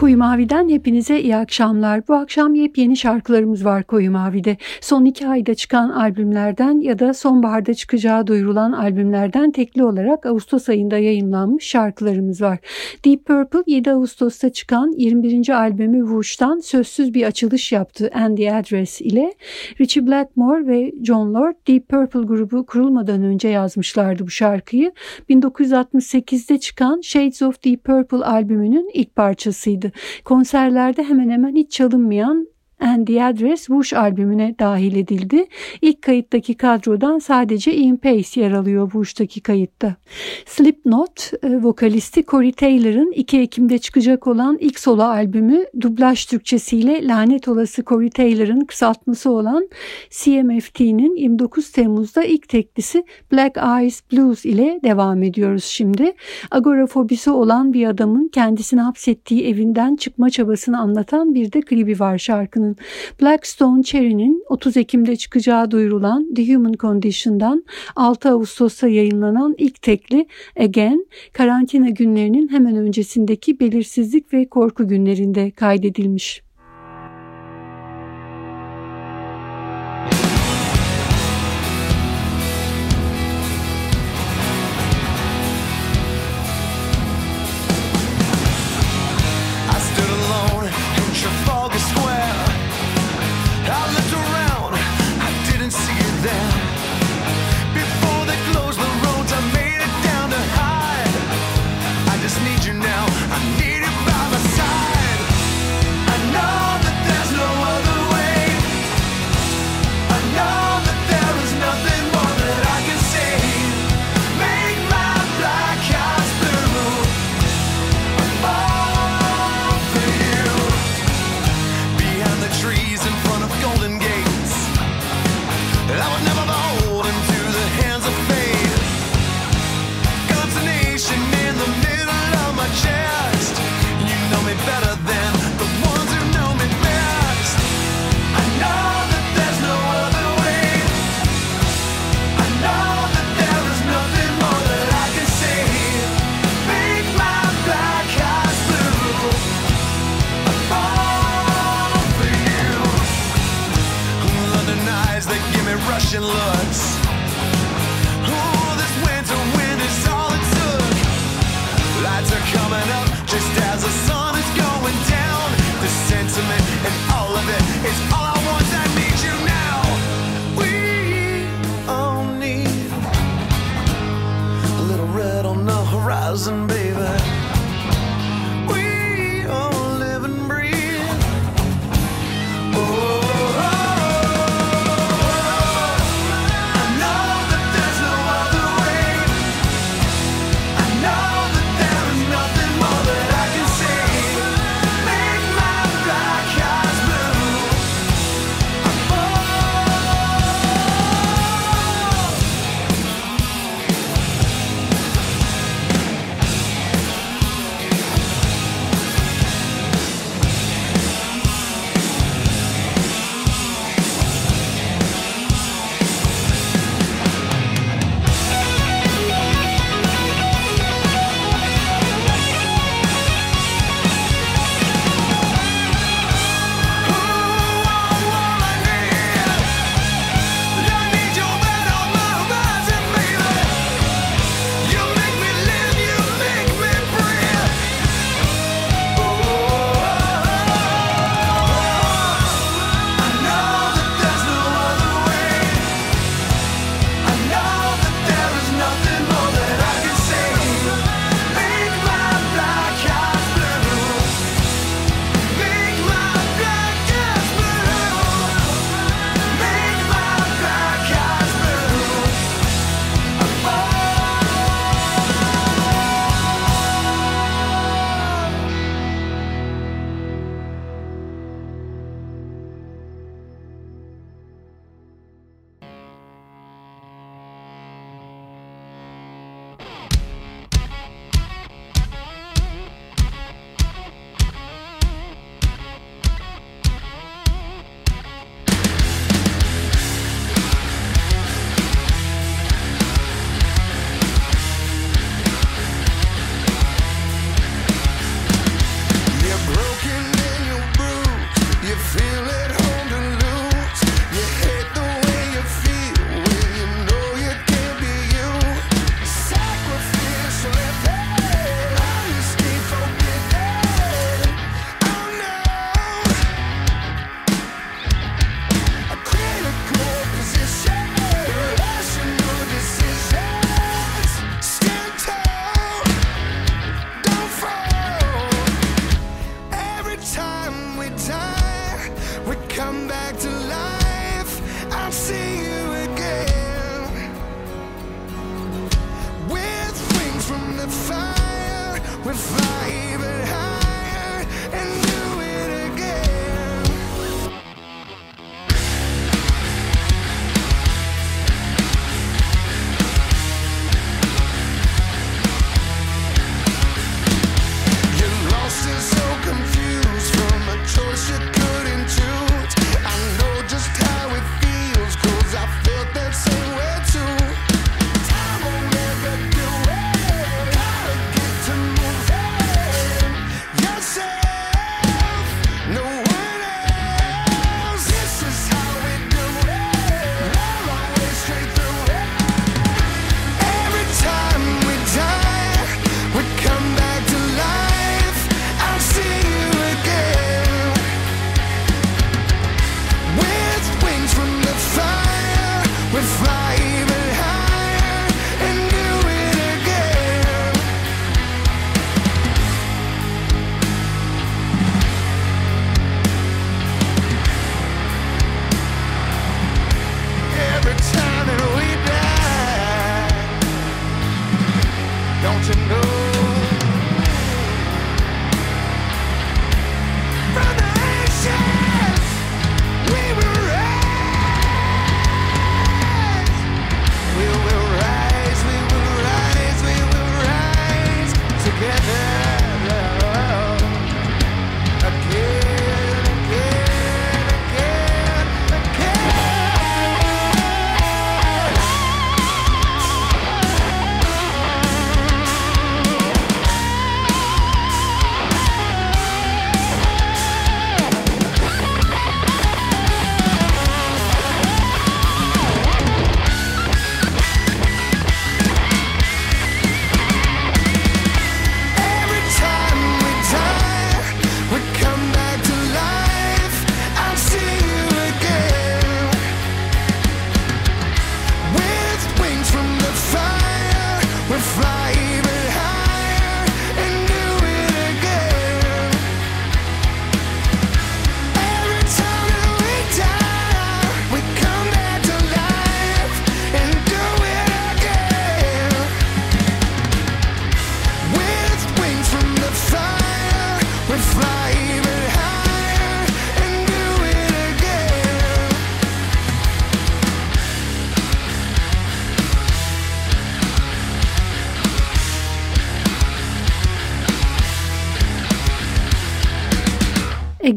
Koyu Mavi'den hepinize iyi akşamlar. Bu akşam yepyeni şarkılarımız var Koyu Mavi'de. Son iki ayda çıkan albümlerden ya da sonbaharda çıkacağı duyurulan albümlerden tekli olarak Ağustos ayında yayınlanmış şarkılarımız var. Deep Purple 7 Ağustos'ta çıkan 21. albümü Whoosh'tan sözsüz bir açılış yaptı And The Address ile. Richie Blackmore ve John Lord Deep Purple grubu kurulmadan önce yazmışlardı bu şarkıyı. 1968'de çıkan Shades of Deep Purple albümünün ilk parçasıydı. Konserlerde hemen hemen hiç çalınmayan and the Address Whoosh albümüne dahil edildi. İlk kayıttaki kadrodan sadece Ian Pace yer alıyor Whoosh'taki kayıtta. Slipknot e, vokalisti Corey Taylor'ın 2 Ekim'de çıkacak olan ilk solo albümü dublaj Türkçesiyle lanet olası Corey Taylor'ın kısaltması olan CMFT'nin 29 Temmuz'da ilk teklisi Black Eyes Blues ile devam ediyoruz şimdi. Agorafobisi olan bir adamın kendisini hapsettiği evinden çıkma çabasını anlatan bir de klibi var şarkının şarkının Blackstone Cherry'nin 30 Ekim'de çıkacağı duyurulan The Human Condition'dan 6 Ağustos'ta yayınlanan ilk tekli Again, karantina günlerinin hemen öncesindeki belirsizlik ve korku günlerinde kaydedilmiş.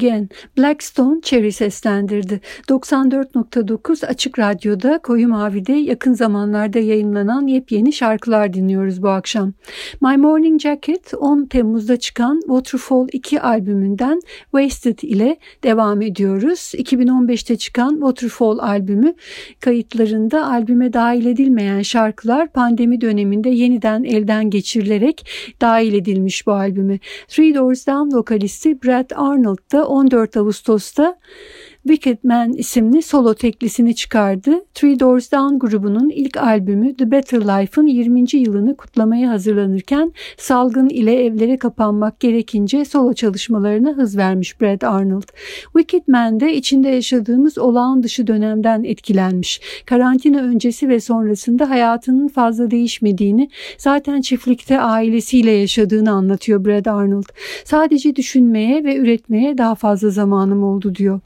Again, Blackstone Cherry seslendirdi. 94.9 Açık Radyo'da Koyu Mavi'de yakın zamanlarda yayınlanan yepyeni şarkılar dinliyoruz bu akşam. My Morning Jacket 10 Temmuz'da çıkan Waterfall 2 albümünden Wasted ile devam ediyoruz. 2015'te çıkan Waterfall albümü kayıtlarında albüme dahil edilmeyen şarkılar pandemi döneminde yeniden elden geçirilerek dahil edilmiş bu albümü. Three Doors Down vokalisti Brad Arnold da 14 Ağustos'ta Wicked Man isimli solo teklisini çıkardı. Three Doors Down grubunun ilk albümü The Better Life'ın 20. yılını kutlamaya hazırlanırken salgın ile evlere kapanmak gerekince solo çalışmalarına hız vermiş Brad Arnold. Wicked Man de içinde yaşadığımız olağan dışı dönemden etkilenmiş. Karantina öncesi ve sonrasında hayatının fazla değişmediğini, zaten çiftlikte ailesiyle yaşadığını anlatıyor Brad Arnold. Sadece düşünmeye ve üretmeye daha fazla zamanım oldu diyor.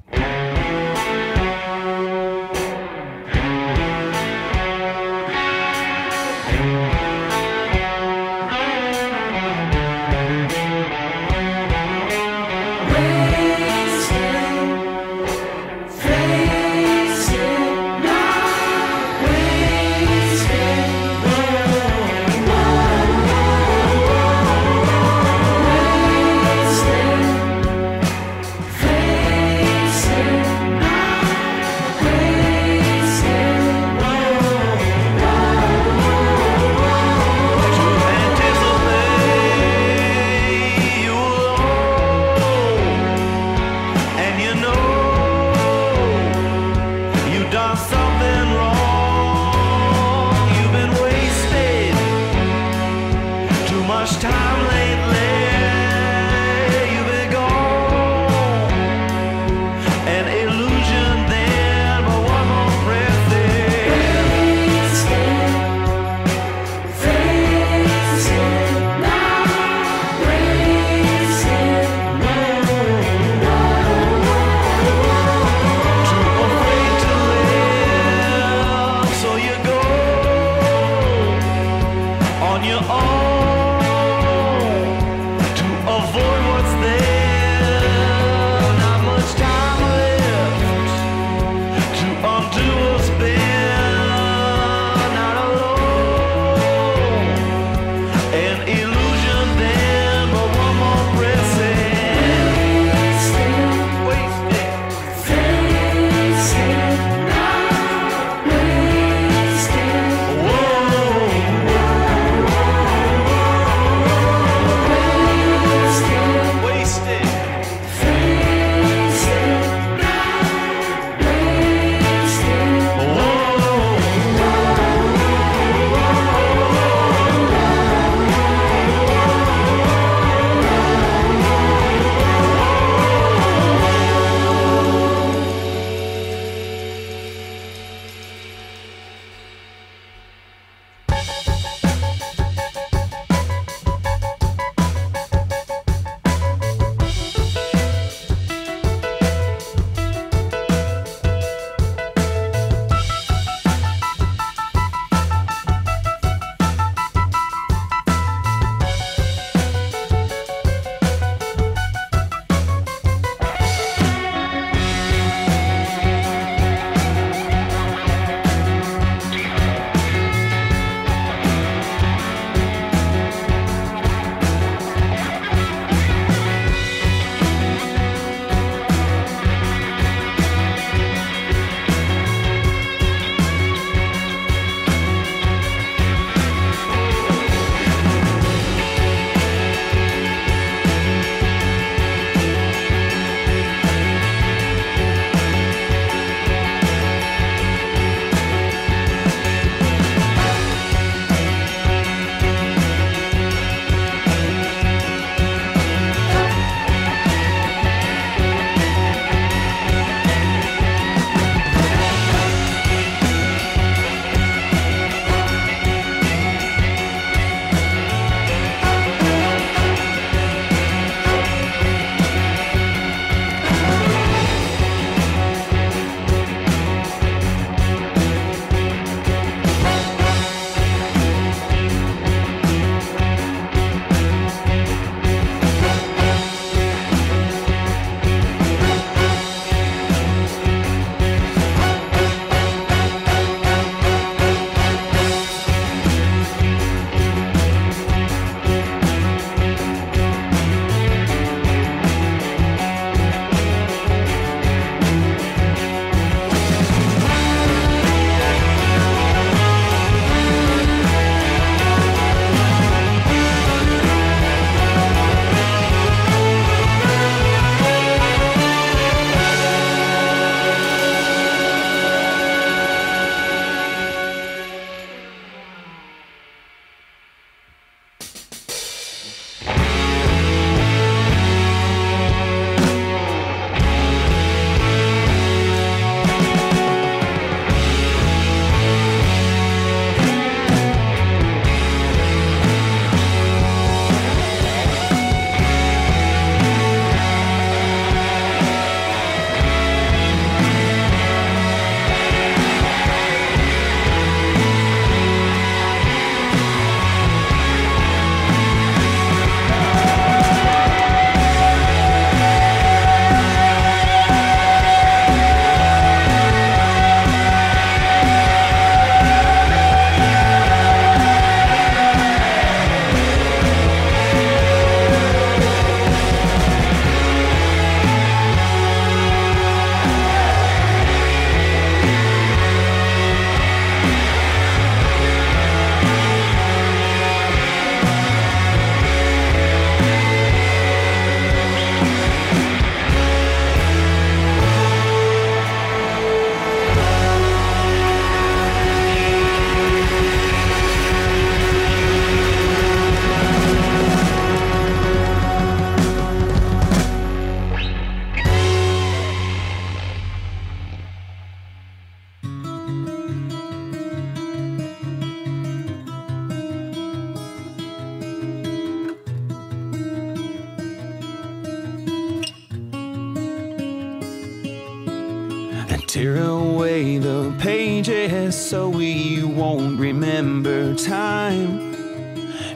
Pages so we won't remember time.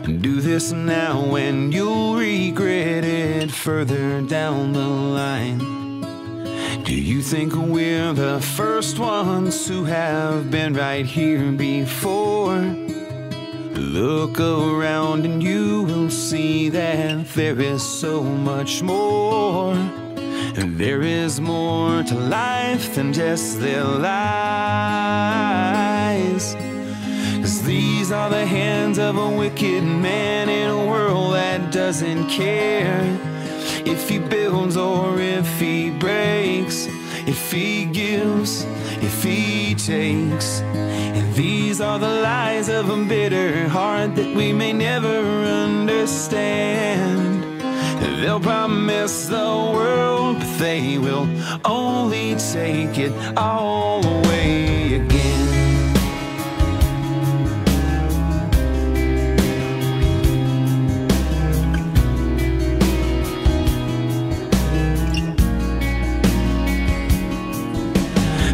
And do this now and you'll regret it further down the line. Do you think we're the first ones who have been right here before? Look around and you will see that there is so much more. And there is more to life than just their lies. Cause these are the hands of a wicked man in a world that doesn't care if he builds or if he breaks, if he gives, if he takes. And these are the lies of a bitter heart that we may never understand. They'll promise the world, but they will only take it all away again.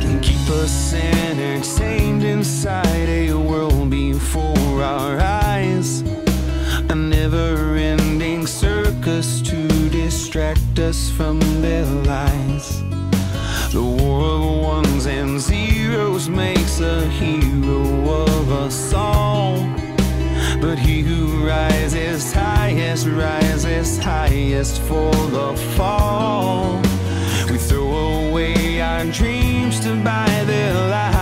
And keep us entertained inside a world before our eyes. Distract us from their lies. The war of ones and zeros makes a hero of us all. But he who rises highest rises highest for the fall. We throw away our dreams to buy their lies.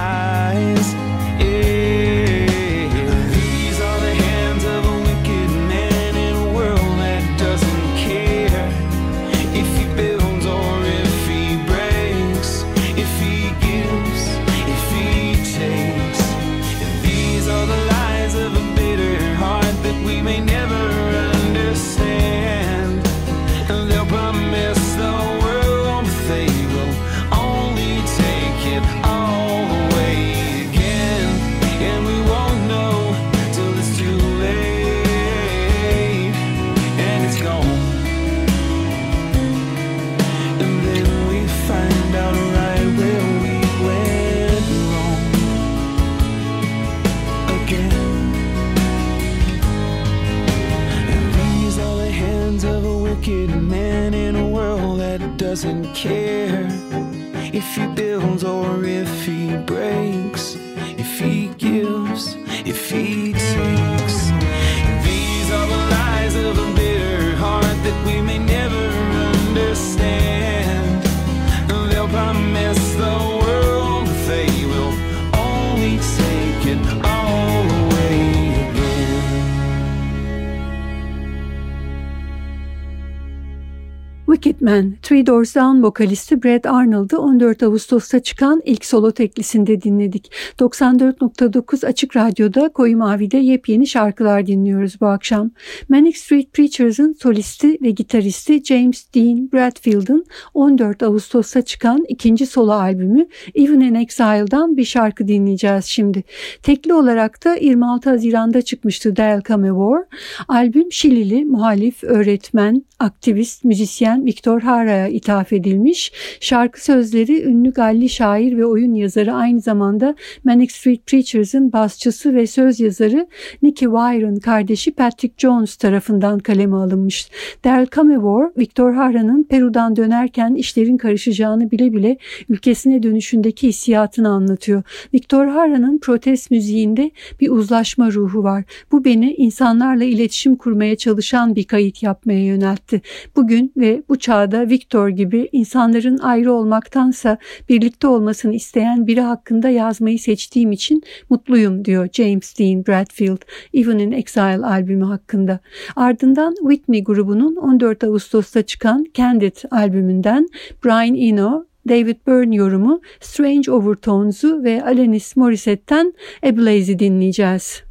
Three Doors Down vokalisti Brad Arnold'ı 14 Ağustos'ta çıkan ilk solo teklisinde dinledik. 94.9 Açık Radyo'da Koyu Mavi'de yepyeni şarkılar dinliyoruz bu akşam. Manic Street Preachers'ın solisti ve gitaristi James Dean Bradfield'ın 14 Ağustos'ta çıkan ikinci solo albümü Even in Exile'dan bir şarkı dinleyeceğiz şimdi. Tekli olarak da 26 Haziran'da çıkmıştı Del Come War. Albüm Şilili muhalif, öğretmen, aktivist, müzisyen Victor Hara'ya ithaf edilmiş. Şarkı sözleri ünlü Galli şair ve oyun yazarı aynı zamanda Manic Street Preachers'ın basçısı ve söz yazarı Nicky Wire'ın kardeşi Patrick Jones tarafından kaleme alınmış. Del Camevor, Victor Hara'nın Peru'dan dönerken işlerin karışacağını bile bile ülkesine dönüşündeki hissiyatını anlatıyor. Victor Hara'nın protest müziğinde bir uzlaşma ruhu var. Bu beni insanlarla iletişim kurmaya çalışan bir kayıt yapmaya yöneltti. Bugün ve bu çağda Victor gibi insanların ayrı olmaktansa birlikte olmasını isteyen biri hakkında yazmayı seçtiğim için mutluyum diyor James Dean Bradfield Even in Exile albümü hakkında. Ardından Whitney grubunun 14 Ağustos'ta çıkan Candid albümünden Brian Eno David Byrne yorumu Strange Overtones'u ve Alanis Morissette'ten Ablaze'i dinleyeceğiz.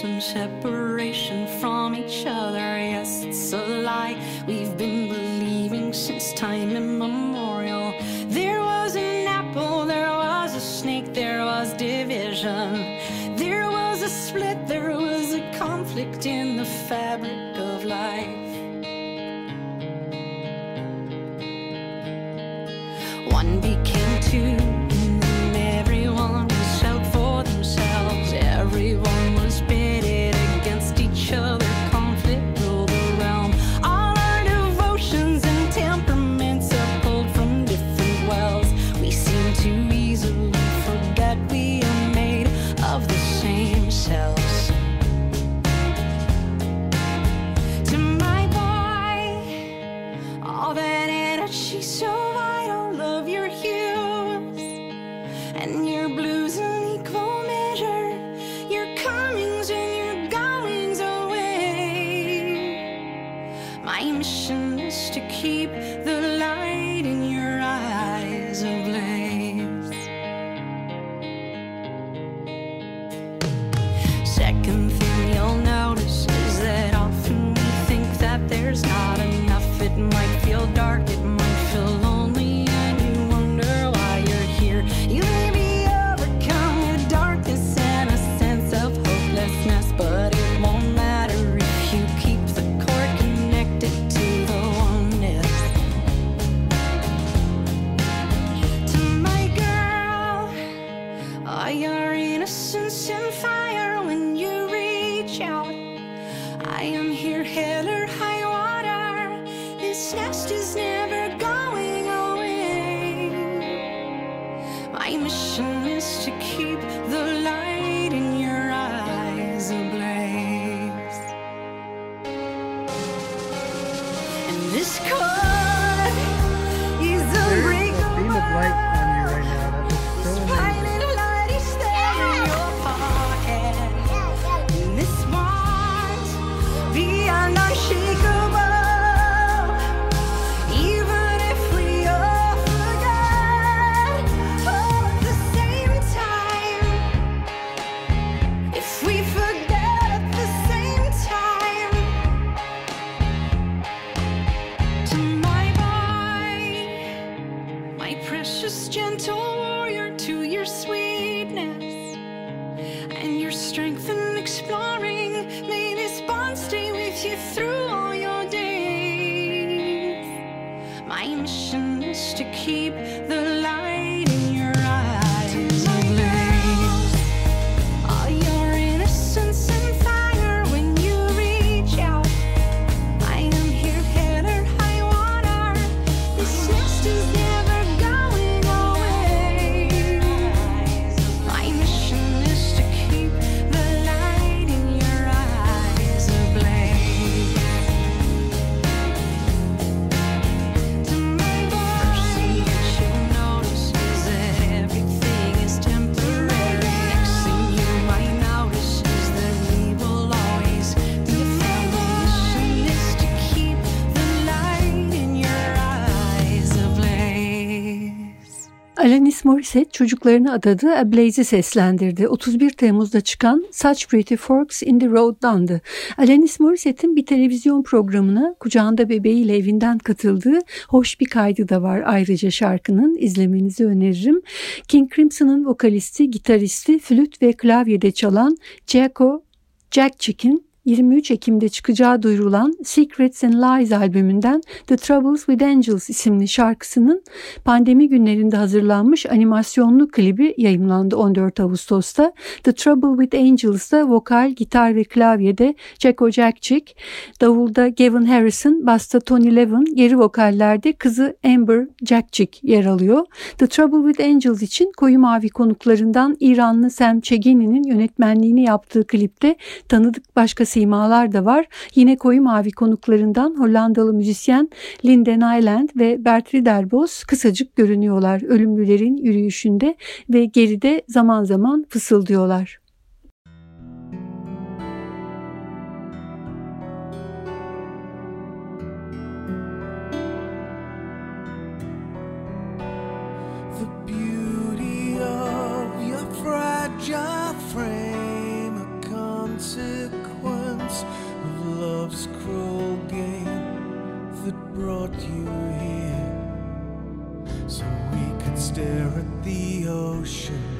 some separation from each other. Yes, it's a lie we've been believing since time Alanis Morissette çocuklarına adadığı A Blaze'i seslendirdi. 31 Temmuz'da çıkan Such Pretty Forks in the Road'dandı. Alanis Morissette'in bir televizyon programına kucağında bebeğiyle evinden katıldığı hoş bir kaydı da var ayrıca şarkının izlemenizi öneririm. King Crimson'ın vokalisti, gitaristi, flüt ve klavyede çalan Jaco Jack Chicken 23 Ekim'de çıkacağı duyurulan Secrets and Lies albümünden The Troubles with Angels isimli şarkısının pandemi günlerinde hazırlanmış animasyonlu klibi yayımlandı 14 Ağustos'ta. The Trouble with Angels'da vokal, gitar ve klavyede Jacko Jackchick, davulda Gavin Harrison, basta Tony Levin, geri vokallerde kızı Amber Jackchick yer alıyor. The Trouble with Angels için Koyu Mavi konuklarından İranlı Sam Çegeni'nin yönetmenliğini yaptığı klipte tanıdık başka simalar da var. Yine Koyu Mavi konuklarından Hollandalı müzisyen Linden Island ve Bert Riderbos kısacık görünüyorlar ölümlülerin yürüyüşünde ve geride zaman zaman fısıldıyorlar. The of love's cruel game that brought you here, so we could stare at the ocean.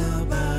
About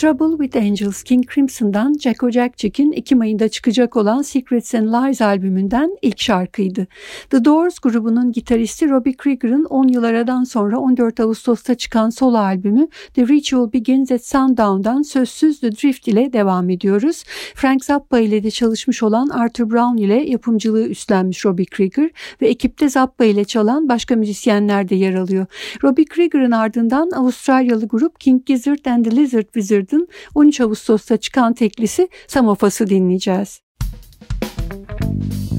Trouble with Angels King Crimson'dan Jacko Jackchick'in Ekim ayında çıkacak olan Secrets and Lies albümünden ilk şarkıydı. The Doors grubunun gitaristi Robbie Krieger'ın 10 yıl sonra 14 Ağustos'ta çıkan solo albümü The Ritual Begins at Sundown'dan sözsüz The Drift ile devam ediyoruz. Frank Zappa ile de çalışmış olan Arthur Brown ile yapımcılığı üstlenmiş Robbie Krieger ve ekipte Zappa ile çalan başka müzisyenler de yer alıyor. Robbie Krieger'ın ardından Avustralyalı grup King Gizzard and the Lizard Wizard'ın 13 Ağustos'ta çıkan teklisi Samofas'ı dinleyeceğiz. Thank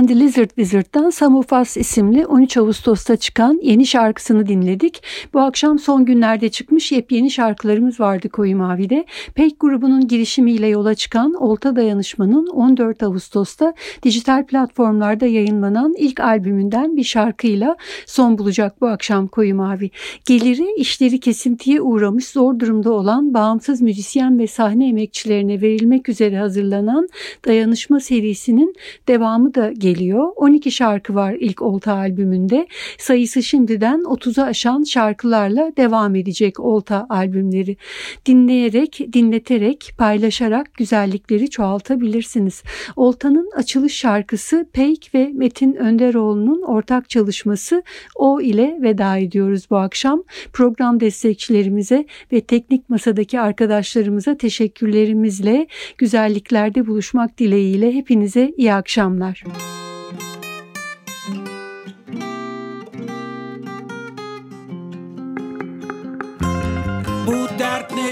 and the Lizard Wizard'dan Some of Us isimli 13 Ağustos'ta çıkan yeni şarkısını dinledik. Bu akşam son günlerde çıkmış yepyeni şarkılarımız vardı Koyu Mavi'de. Pek grubunun girişimiyle yola çıkan Olta Dayanışma'nın 14 Ağustos'ta dijital platformlarda yayınlanan ilk albümünden bir şarkıyla son bulacak bu akşam Koyu Mavi. Geliri işleri kesintiye uğramış zor durumda olan bağımsız müzisyen ve sahne emekçilerine verilmek üzere hazırlanan Dayanışma serisinin devamı da geliyor. 12 şarkı var ilk Olta albümünde. Sayısı şimdiden 30'a aşan şarkılarla devam edecek Olta albümleri. Dinleyerek, dinleterek, paylaşarak güzellikleri çoğaltabilirsiniz. Olta'nın açılış şarkısı Peyk ve Metin Önderoğlu'nun ortak çalışması O ile veda ediyoruz bu akşam. Program destekçilerimize ve teknik masadaki arkadaşlarımıza teşekkürlerimizle güzelliklerde buluşmak dileğiyle hepinize iyi akşamlar.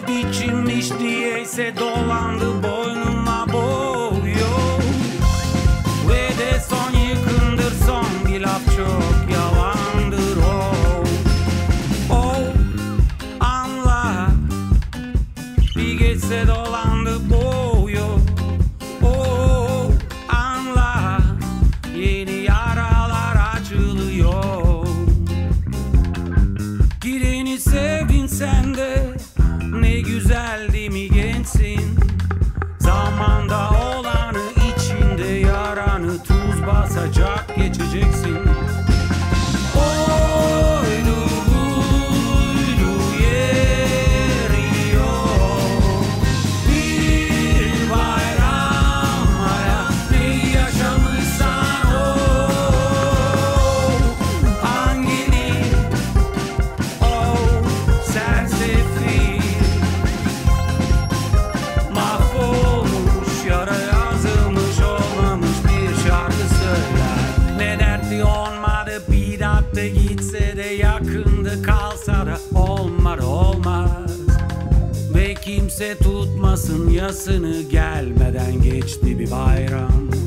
de bicim niște se dolandă boi Ve kimse tutmasın yasını gelmeden geçti bir bayram